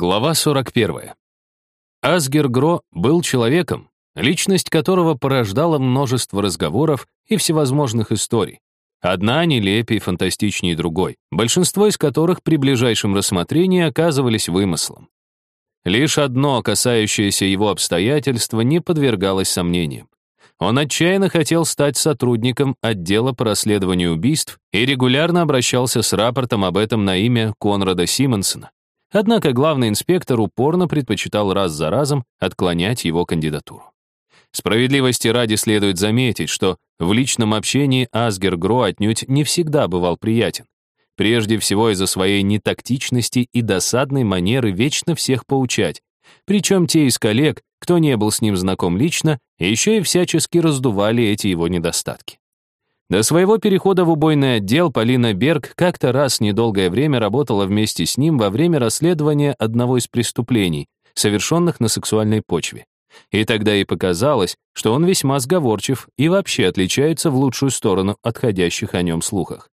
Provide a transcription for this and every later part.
Глава 41. Асгер Гро был человеком, личность которого порождала множество разговоров и всевозможных историй. Одна нелепее и фантастичнее другой, большинство из которых при ближайшем рассмотрении оказывались вымыслом. Лишь одно, касающееся его обстоятельства, не подвергалось сомнениям. Он отчаянно хотел стать сотрудником отдела по расследованию убийств и регулярно обращался с рапортом об этом на имя Конрада Симонсона. Однако главный инспектор упорно предпочитал раз за разом отклонять его кандидатуру. Справедливости ради следует заметить, что в личном общении Асгер Гро отнюдь не всегда бывал приятен. Прежде всего из-за своей нетактичности и досадной манеры вечно всех поучать. Причем те из коллег, кто не был с ним знаком лично, еще и всячески раздували эти его недостатки. До своего перехода в убойный отдел Полина Берг как-то раз недолгое время работала вместе с ним во время расследования одного из преступлений, совершенных на сексуальной почве. И тогда ей показалось, что он весьма сговорчив и вообще отличается в лучшую сторону отходящих о нем слухах.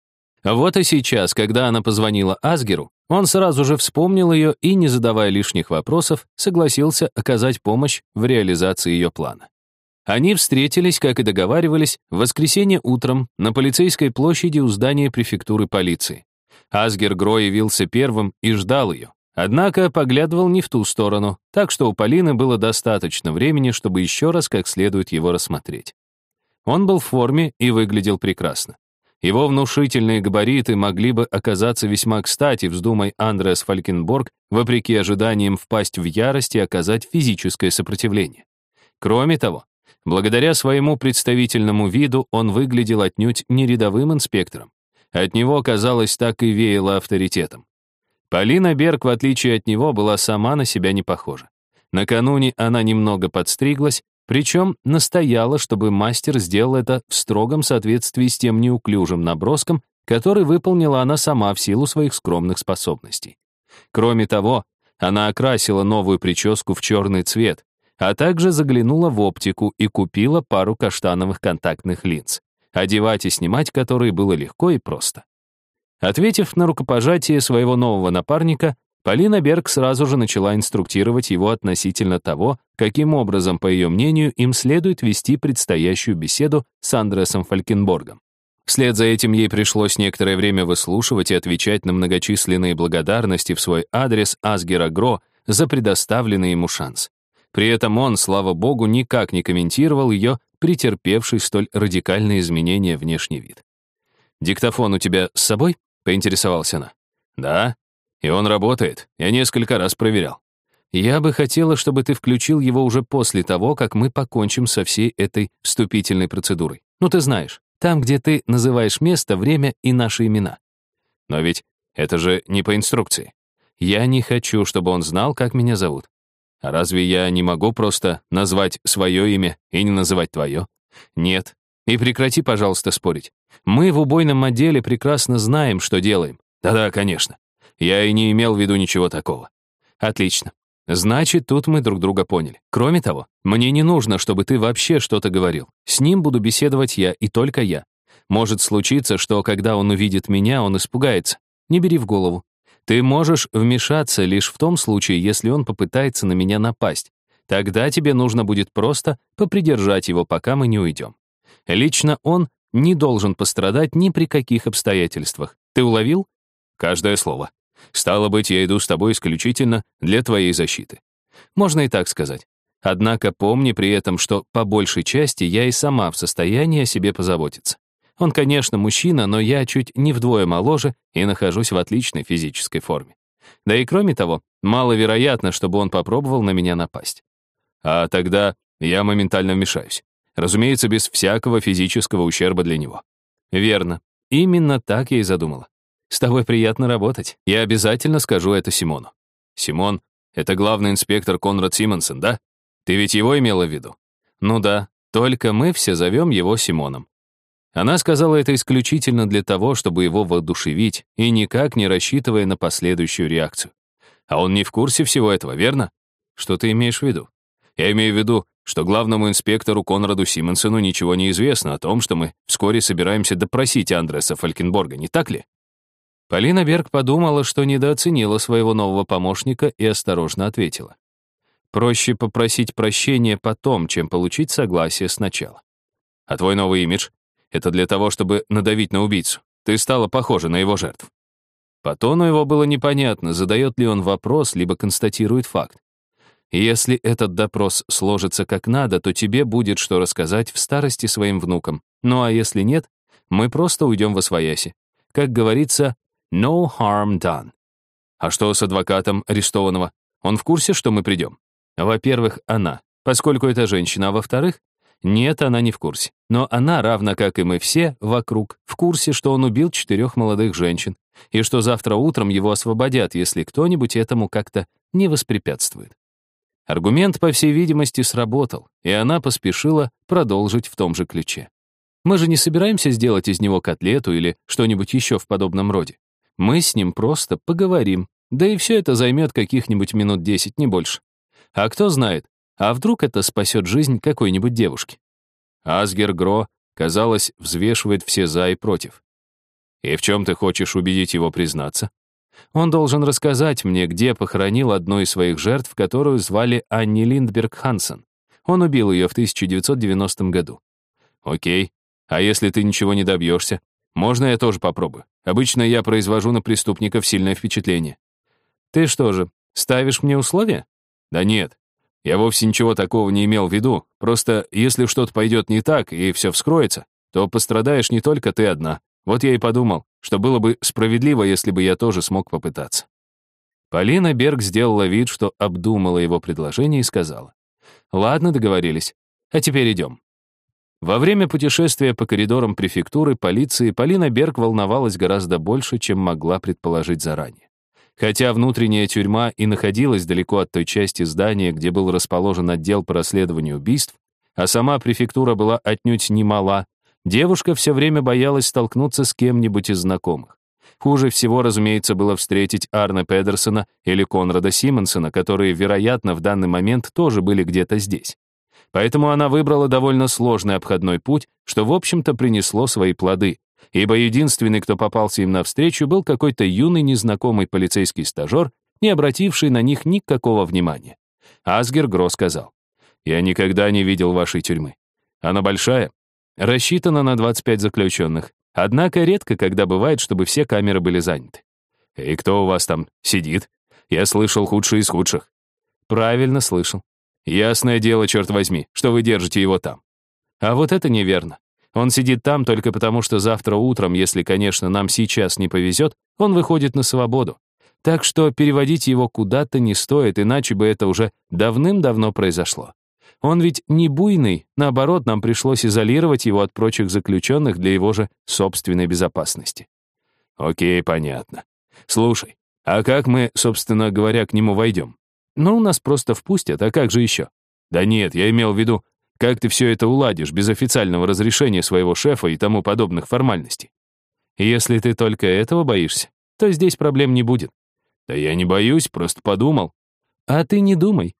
Вот и сейчас, когда она позвонила Асгеру, он сразу же вспомнил ее и, не задавая лишних вопросов, согласился оказать помощь в реализации ее плана. Они встретились, как и договаривались, в воскресенье утром на полицейской площади у здания префектуры полиции. Асгер Гро явился первым и ждал ее. Однако поглядывал не в ту сторону, так что у Полины было достаточно времени, чтобы еще раз как следует его рассмотреть. Он был в форме и выглядел прекрасно. Его внушительные габариты могли бы оказаться весьма кстати, вздумай Андреас Фалькенборг, вопреки ожиданиям впасть в ярость и оказать физическое сопротивление. Кроме того, благодаря своему представительному виду он выглядел отнюдь не рядовым инспектором. От него, казалось, так и веяло авторитетом. Полина Берг, в отличие от него, была сама на себя не похожа. Накануне она немного подстриглась, причем настояла, чтобы мастер сделал это в строгом соответствии с тем неуклюжим наброском, который выполнила она сама в силу своих скромных способностей. Кроме того, она окрасила новую прическу в черный цвет, а также заглянула в оптику и купила пару каштановых контактных линз, одевать и снимать которые было легко и просто. Ответив на рукопожатие своего нового напарника, Полина Берг сразу же начала инструктировать его относительно того, каким образом, по ее мнению, им следует вести предстоящую беседу с Андресом Фалькенборгом. Вслед за этим ей пришлось некоторое время выслушивать и отвечать на многочисленные благодарности в свой адрес Асгера Гро за предоставленный ему шанс. При этом он, слава богу, никак не комментировал ее претерпевший столь радикальные изменения внешний вид. «Диктофон у тебя с собой?» — поинтересовалась она. «Да», и он работает. Я несколько раз проверял. Я бы хотела, чтобы ты включил его уже после того, как мы покончим со всей этой вступительной процедурой. Ну, ты знаешь, там, где ты называешь место, время и наши имена. Но ведь это же не по инструкции. Я не хочу, чтобы он знал, как меня зовут. Разве я не могу просто назвать свое имя и не называть твое? Нет. И прекрати, пожалуйста, спорить. Мы в убойном отделе прекрасно знаем, что делаем. Да-да, конечно. Я и не имел в виду ничего такого. Отлично. Значит, тут мы друг друга поняли. Кроме того, мне не нужно, чтобы ты вообще что-то говорил. С ним буду беседовать я и только я. Может случиться, что когда он увидит меня, он испугается. Не бери в голову. Ты можешь вмешаться лишь в том случае, если он попытается на меня напасть. Тогда тебе нужно будет просто попридержать его, пока мы не уйдем. Лично он не должен пострадать ни при каких обстоятельствах. Ты уловил? Каждое слово. Стало быть, я иду с тобой исключительно для твоей защиты. Можно и так сказать. Однако помни при этом, что по большей части я и сама в состоянии о себе позаботиться. Он, конечно, мужчина, но я чуть не вдвое моложе и нахожусь в отличной физической форме. Да и кроме того, маловероятно, чтобы он попробовал на меня напасть. А тогда я моментально вмешаюсь. Разумеется, без всякого физического ущерба для него. Верно. Именно так я и задумала. С тобой приятно работать. Я обязательно скажу это Симону. Симон — это главный инспектор Конрад Симонсон, да? Ты ведь его имела в виду? Ну да, только мы все зовем его Симоном. Она сказала это исключительно для того, чтобы его воодушевить, и никак не рассчитывая на последующую реакцию. А он не в курсе всего этого, верно? Что ты имеешь в виду? Я имею в виду, что главному инспектору Конраду Симонсону ничего не известно о том, что мы вскоре собираемся допросить Андреса Фалькенборга, не так ли? Полина Берг подумала, что недооценила своего нового помощника и осторожно ответила. Проще попросить прощения потом, чем получить согласие сначала. А твой новый имидж — это для того, чтобы надавить на убийцу. Ты стала похожа на его жертв. По тону его было непонятно, задает ли он вопрос, либо констатирует факт. если этот допрос сложится как надо, то тебе будет что рассказать в старости своим внукам. Ну а если нет, мы просто уйдем во свояси. Как говорится, No harm done. А что с адвокатом арестованного? Он в курсе, что мы придем? Во-первых, она, поскольку это женщина, а во-вторых, нет, она не в курсе. Но она, равно как и мы все вокруг, в курсе, что он убил четырех молодых женщин, и что завтра утром его освободят, если кто-нибудь этому как-то не воспрепятствует. Аргумент, по всей видимости, сработал, и она поспешила продолжить в том же ключе. Мы же не собираемся сделать из него котлету или что-нибудь еще в подобном роде. Мы с ним просто поговорим, да и все это займет каких-нибудь минут десять, не больше. А кто знает, а вдруг это спасет жизнь какой-нибудь девушки? Асгер Гро, казалось, взвешивает все за и против. И в чем ты хочешь убедить его признаться? Он должен рассказать мне, где похоронил одну из своих жертв, которую звали Анни Линдберг Хансен. Он убил ее в 1990 году. Окей. А если ты ничего не добьешься? Можно я тоже попробую? Обычно я произвожу на преступников сильное впечатление. Ты что же, ставишь мне условия? Да нет. Я вовсе ничего такого не имел в виду. Просто если что-то пойдет не так и все вскроется, то пострадаешь не только ты одна. Вот я и подумал, что было бы справедливо, если бы я тоже смог попытаться. Полина Берг сделала вид, что обдумала его предложение и сказала. «Ладно, договорились. А теперь идем. Во время путешествия по коридорам префектуры полиции Полина Берг волновалась гораздо больше, чем могла предположить заранее. Хотя внутренняя тюрьма и находилась далеко от той части здания, где был расположен отдел по расследованию убийств, а сама префектура была отнюдь не мала, девушка все время боялась столкнуться с кем-нибудь из знакомых. Хуже всего, разумеется, было встретить Арна Педерсона или Конрада Симонсона, которые, вероятно, в данный момент тоже были где-то здесь. Поэтому она выбрала довольно сложный обходной путь, что, в общем-то, принесло свои плоды, ибо единственный, кто попался им навстречу, был какой-то юный незнакомый полицейский стажер, не обративший на них никакого внимания. Асгер Гро сказал, «Я никогда не видел вашей тюрьмы. Она большая, рассчитана на 25 заключенных, однако редко когда бывает, чтобы все камеры были заняты. И кто у вас там сидит? Я слышал худшие из худших». «Правильно слышал. Ясное дело, черт возьми, что вы держите его там. А вот это неверно. Он сидит там только потому, что завтра утром, если, конечно, нам сейчас не повезет, он выходит на свободу. Так что переводить его куда-то не стоит, иначе бы это уже давным-давно произошло. Он ведь не буйный, наоборот, нам пришлось изолировать его от прочих заключенных для его же собственной безопасности. Окей, понятно. Слушай, а как мы, собственно говоря, к нему войдем? Ну, нас просто впустят, а как же еще? Да нет, я имел в виду, как ты все это уладишь без официального разрешения своего шефа и тому подобных формальностей. Если ты только этого боишься, то здесь проблем не будет. Да я не боюсь, просто подумал. А ты не думай.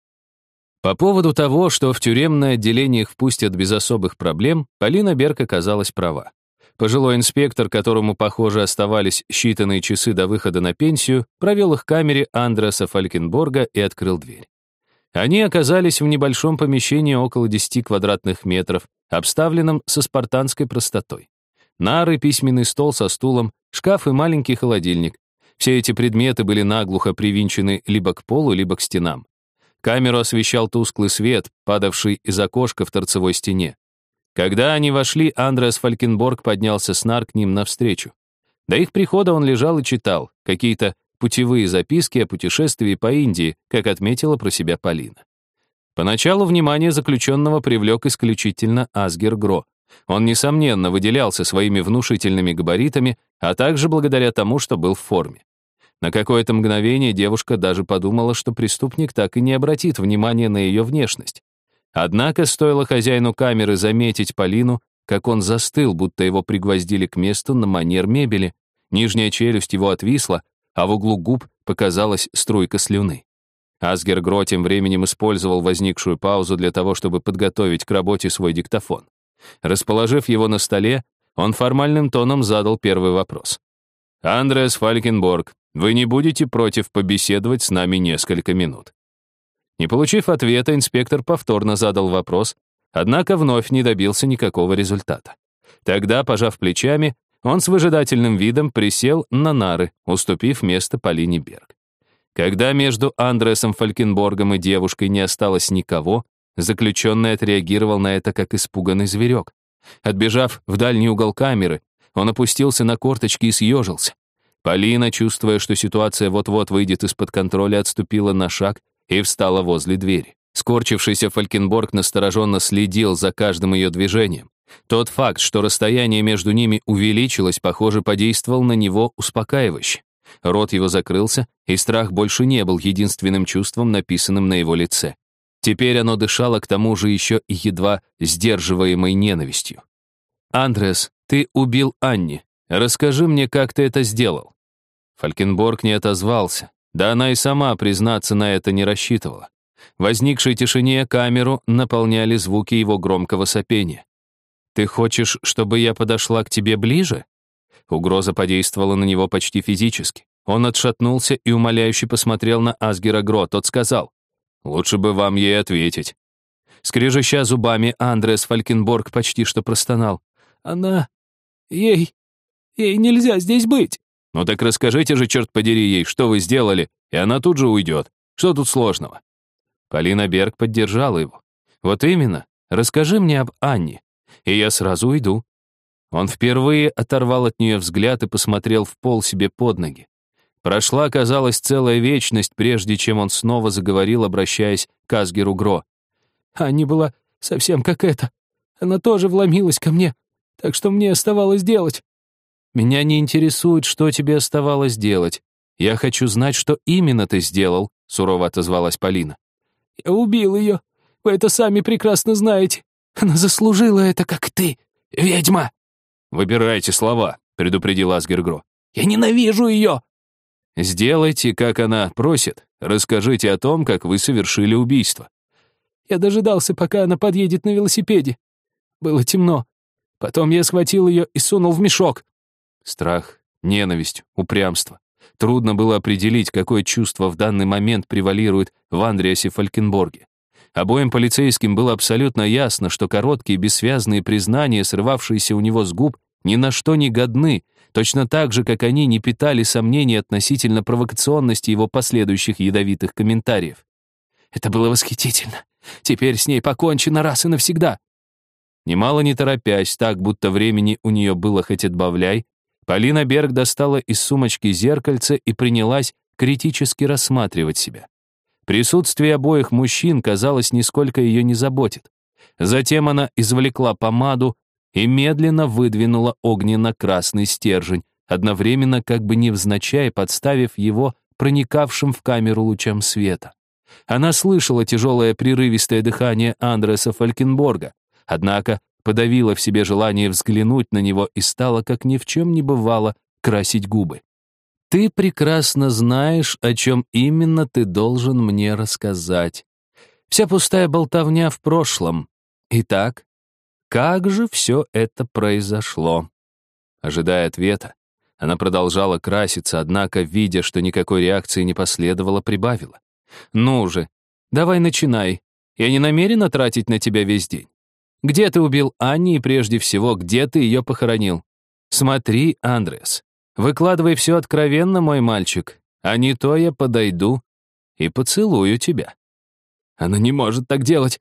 По поводу того, что в тюремное отделение их впустят без особых проблем, Полина Берг оказалась права. Пожилой инспектор, которому, похоже, оставались считанные часы до выхода на пенсию, провел их к камере Андреаса Фалькенборга и открыл дверь. Они оказались в небольшом помещении около 10 квадратных метров, обставленном со спартанской простотой. Нары, письменный стол со стулом, шкаф и маленький холодильник. Все эти предметы были наглухо привинчены либо к полу, либо к стенам. Камеру освещал тусклый свет, падавший из окошка в торцевой стене. Когда они вошли, Андреас Фалькенборг поднялся с нар к ним навстречу. До их прихода он лежал и читал какие-то путевые записки о путешествии по Индии, как отметила про себя Полина. Поначалу внимание заключенного привлек исключительно Асгер Гро. Он, несомненно, выделялся своими внушительными габаритами, а также благодаря тому, что был в форме. На какое-то мгновение девушка даже подумала, что преступник так и не обратит внимания на ее внешность. Однако стоило хозяину камеры заметить Полину, как он застыл, будто его пригвоздили к месту на манер мебели. Нижняя челюсть его отвисла, а в углу губ показалась струйка слюны. Асгер Гро тем временем использовал возникшую паузу для того, чтобы подготовить к работе свой диктофон. Расположив его на столе, он формальным тоном задал первый вопрос. Андреас Фалькенборг, вы не будете против побеседовать с нами несколько минут?» Не получив ответа, инспектор повторно задал вопрос, однако вновь не добился никакого результата. Тогда, пожав плечами, он с выжидательным видом присел на нары, уступив место Полине Берг. Когда между Андресом Фалькенборгом и девушкой не осталось никого, заключенный отреагировал на это как испуганный зверек. Отбежав в дальний угол камеры, он опустился на корточки и съежился. Полина, чувствуя, что ситуация вот-вот выйдет из-под контроля, отступила на шаг и встала возле двери. Скорчившийся Фалькенборг настороженно следил за каждым ее движением. Тот факт, что расстояние между ними увеличилось, похоже, подействовал на него успокаивающе. Рот его закрылся, и страх больше не был единственным чувством, написанным на его лице. Теперь оно дышало к тому же еще и едва сдерживаемой ненавистью. «Андреас, ты убил Анни. Расскажи мне, как ты это сделал». Фалькенборг не отозвался. Да она и сама, признаться, на это не рассчитывала. В возникшей тишине камеру наполняли звуки его громкого сопения. «Ты хочешь, чтобы я подошла к тебе ближе?» Угроза подействовала на него почти физически. Он отшатнулся и умоляюще посмотрел на Асгера Гро. Тот сказал, «Лучше бы вам ей ответить». Скрежеща зубами, Андреас Фалькенборг почти что простонал. «Она... ей... ей нельзя здесь быть». «Ну так расскажите же, черт подери ей, что вы сделали, и она тут же уйдет. Что тут сложного?» Полина Берг поддержала его. «Вот именно. Расскажи мне об Анне и я сразу уйду». Он впервые оторвал от нее взгляд и посмотрел в пол себе под ноги. Прошла, казалось, целая вечность, прежде чем он снова заговорил, обращаясь к Асгеру Гро. «Анни была совсем как эта. Она тоже вломилась ко мне, так что мне оставалось делать». «Меня не интересует, что тебе оставалось делать. Я хочу знать, что именно ты сделал», — сурово отозвалась Полина. «Я убил ее. Вы это сами прекрасно знаете. Она заслужила это, как ты, ведьма!» «Выбирайте слова», — предупредил Асгергро. «Я ненавижу ее!» «Сделайте, как она просит. Расскажите о том, как вы совершили убийство». Я дожидался, пока она подъедет на велосипеде. Было темно. Потом я схватил ее и сунул в мешок. Страх, ненависть, упрямство. Трудно было определить, какое чувство в данный момент превалирует в Андреасе Фалькенборге. Обоим полицейским было абсолютно ясно, что короткие бессвязные признания, срывавшиеся у него с губ, ни на что не годны, точно так же, как они не питали сомнений относительно провокационности его последующих ядовитых комментариев. «Это было восхитительно. Теперь с ней покончено раз и навсегда». Немало не торопясь, так, будто времени у нее было хоть отбавляй, Полина Берг достала из сумочки зеркальце и принялась критически рассматривать себя. Присутствие обоих мужчин, казалось, нисколько ее не заботит. Затем она извлекла помаду и медленно выдвинула огненно-красный стержень, одновременно как бы невзначай подставив его проникавшим в камеру лучам света. Она слышала тяжелое прерывистое дыхание Андреса Фалькенборга, однако подавила в себе желание взглянуть на него и стала, как ни в чем не бывало, красить губы. Ты прекрасно знаешь, о чем именно ты должен мне рассказать. Вся пустая болтовня в прошлом. Итак, как же все это произошло? Ожидая ответа, она продолжала краситься, однако, видя, что никакой реакции не последовало, прибавила. «Ну же, давай начинай. Я не намерена тратить на тебя весь день. Где ты убил Анни и прежде всего, где ты ее похоронил? Смотри, Андрес, Выкладывай все откровенно, мой мальчик, а не то я подойду и поцелую тебя». «Она не может так делать.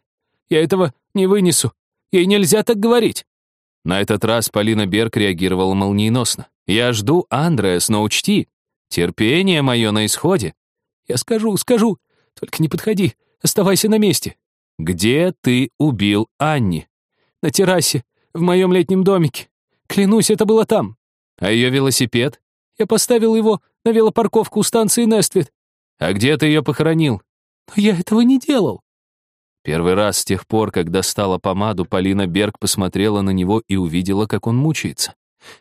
Я этого не вынесу. Ей нельзя так говорить». На этот раз Полина Берг реагировала молниеносно. «Я жду, Андреас, но учти, терпение мое на исходе». «Я скажу, скажу, только не подходи, оставайся на месте». «Где ты убил Анни?» «На террасе, в моем летнем домике. Клянусь, это было там. А ее велосипед? Я поставил его на велопарковку у станции Нествит. А где ты ее похоронил? Но я этого не делал. Первый раз с тех пор, как достала помаду, Полина Берг посмотрела на него и увидела, как он мучается.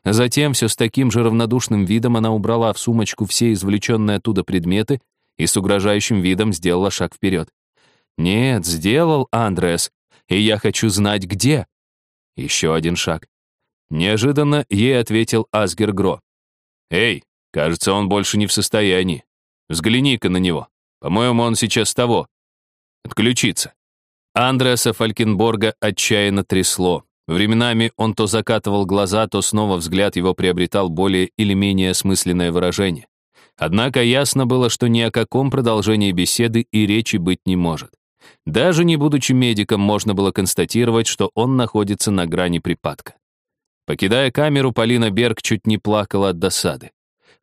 Затем все с таким же равнодушным видом она убрала в сумочку все извлеченные оттуда предметы и с угрожающим видом сделала шаг вперед. «Нет, сделал, Андреас, и я хочу знать, где». Еще один шаг. Неожиданно ей ответил Асгер Гро. «Эй, Кажется, он больше не в состоянии. Взгляни-ка на него. По-моему, он сейчас того. Отключиться. Андреаса Фалькенборга отчаянно трясло. Временами он то закатывал глаза, то снова взгляд его приобретал более или менее осмысленное выражение. Однако ясно было, что ни о каком продолжении беседы и речи быть не может. Даже не будучи медиком, можно было констатировать, что он находится на грани припадка. Покидая камеру, Полина Берг чуть не плакала от досады.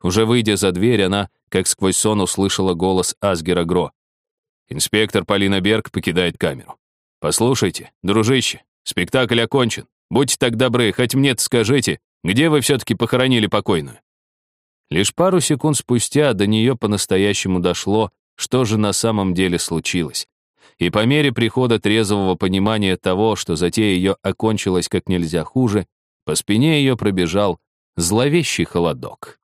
Уже выйдя за дверь, она, как сквозь сон, услышала голос Асгера Гро. Инспектор Полина Берг покидает камеру. «Послушайте, дружище, спектакль окончен. Будьте так добры, хоть мне скажите, где вы все-таки похоронили покойную?» Лишь пару секунд спустя до нее по-настоящему дошло, что же на самом деле случилось. И по мере прихода трезвого понимания того, что затея ее окончилась как нельзя хуже, по спине ее пробежал зловещий холодок.